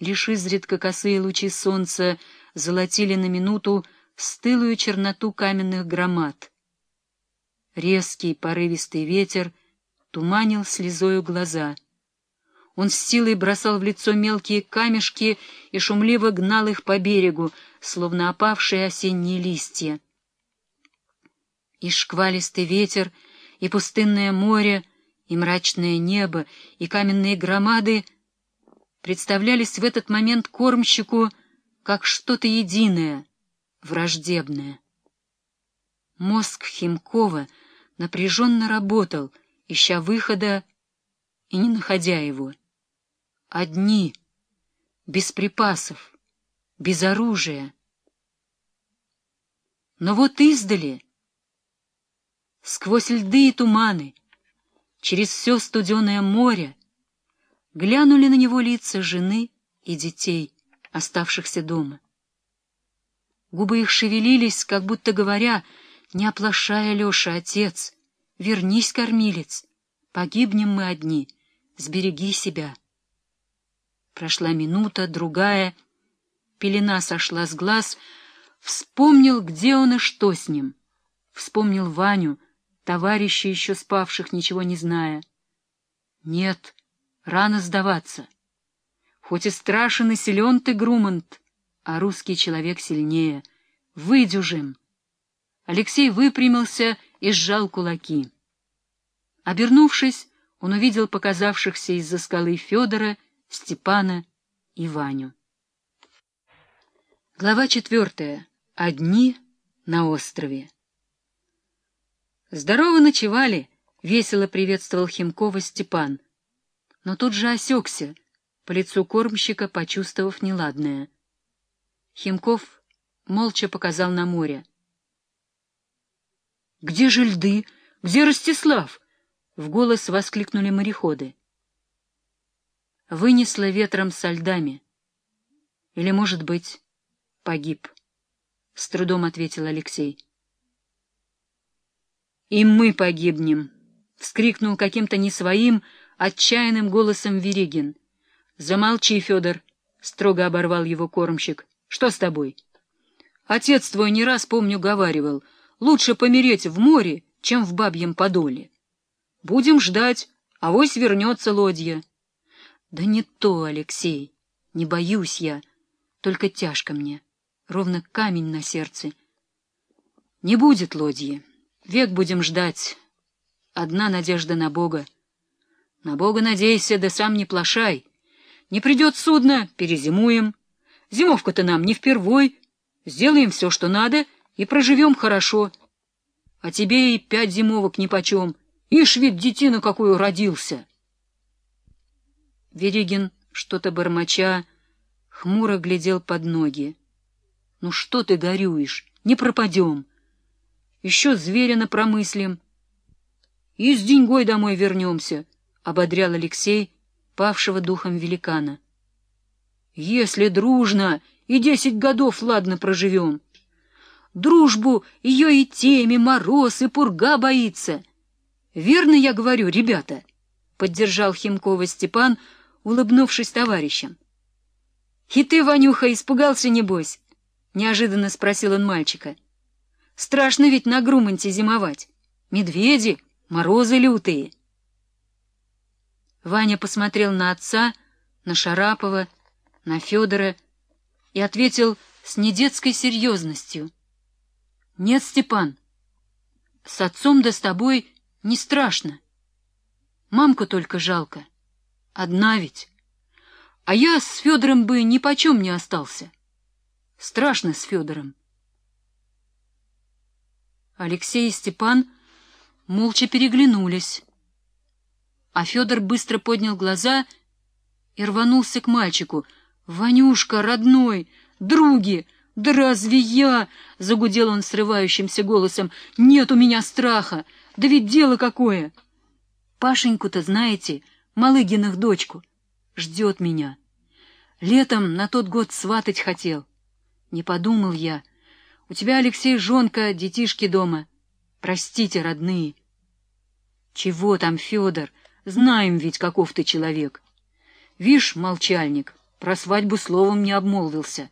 Лишь изредка косые лучи солнца золотили на минуту стылую черноту каменных громад. Резкий порывистый ветер туманил слезою глаза. Он с силой бросал в лицо мелкие камешки и шумливо гнал их по берегу, словно опавшие осенние листья. И шквалистый ветер, и пустынное море, и мрачное небо, и каменные громады представлялись в этот момент кормщику как что-то единое, враждебное. Мозг Химкова напряженно работал, ища выхода и не находя его. Одни, без припасов, без оружия. Но вот издали, сквозь льды и туманы, через все студеное море, глянули на него лица жены и детей, оставшихся дома. Губы их шевелились, как будто говоря, «Не оплошай, Алеша, отец, вернись, кормилец, погибнем мы одни, сбереги себя». Прошла минута, другая, пелена сошла с глаз, вспомнил, где он и что с ним. Вспомнил Ваню, товарищей еще спавших, ничего не зная. Нет, рано сдаваться. Хоть и страшен и силен ты, Грумант, а русский человек сильнее. Выдюжим. Алексей выпрямился и сжал кулаки. Обернувшись, он увидел показавшихся из-за скалы Федора, Степана и Ваню. Глава четвертая. Одни на острове. «Здорово ночевали!» — весело приветствовал Химкова Степан. Но тут же осекся, по лицу кормщика почувствовав неладное. Химков молча показал на море. «Где же льды? Где Ростислав?» — в голос воскликнули мореходы. Вынесло ветром со льдами. Или, может быть, погиб, — с трудом ответил Алексей. «И мы погибнем!» — вскрикнул каким-то не своим, отчаянным голосом Веригин. «Замолчи, Федор!» — строго оборвал его кормщик. «Что с тобой?» «Отец твой не раз, помню, говаривал, лучше помереть в море, чем в бабьем подоле. Будем ждать, а вось вернется лодья». «Да не то, Алексей, не боюсь я, только тяжко мне, ровно камень на сердце. Не будет лодьи». Век будем ждать. Одна надежда на Бога. На Бога надейся, да сам не плашай. Не придет судно, перезимуем. Зимовка-то нам не впервой. Сделаем все, что надо, и проживем хорошо. А тебе и пять зимовок нипочем. Ишь ведь детина какую родился. Веригин, что-то бормоча, хмуро глядел под ноги. — Ну что ты горюешь? Не пропадем еще зверя промыслим. И с деньгой домой вернемся, — ободрял Алексей, павшего духом великана. Если дружно, и десять годов ладно проживем. Дружбу ее и теме мороз, и пурга боится. Верно я говорю, ребята, — поддержал Химкова Степан, улыбнувшись товарищам. — И ты, Ванюха, испугался, небось? — неожиданно спросил он мальчика. — Страшно ведь на Груманте зимовать. Медведи, морозы лютые. Ваня посмотрел на отца, на Шарапова, на Федора и ответил с недетской серьезностью. — Нет, Степан, с отцом да с тобой не страшно. Мамку только жалко. Одна ведь. А я с Федором бы ни почем не остался. Страшно с Федором. Алексей и Степан молча переглянулись. А Федор быстро поднял глаза и рванулся к мальчику. «Ванюшка, родной, други, да разве я?» — загудел он срывающимся голосом. «Нет у меня страха, да ведь дело какое!» «Пашеньку-то знаете, Малыгиных дочку, ждет меня. Летом на тот год сватать хотел. Не подумал я, у тебя, Алексей, жонка, детишки дома. Простите, родные. Чего там, Федор? Знаем ведь, каков ты человек. Вишь, молчальник, Про свадьбу словом не обмолвился.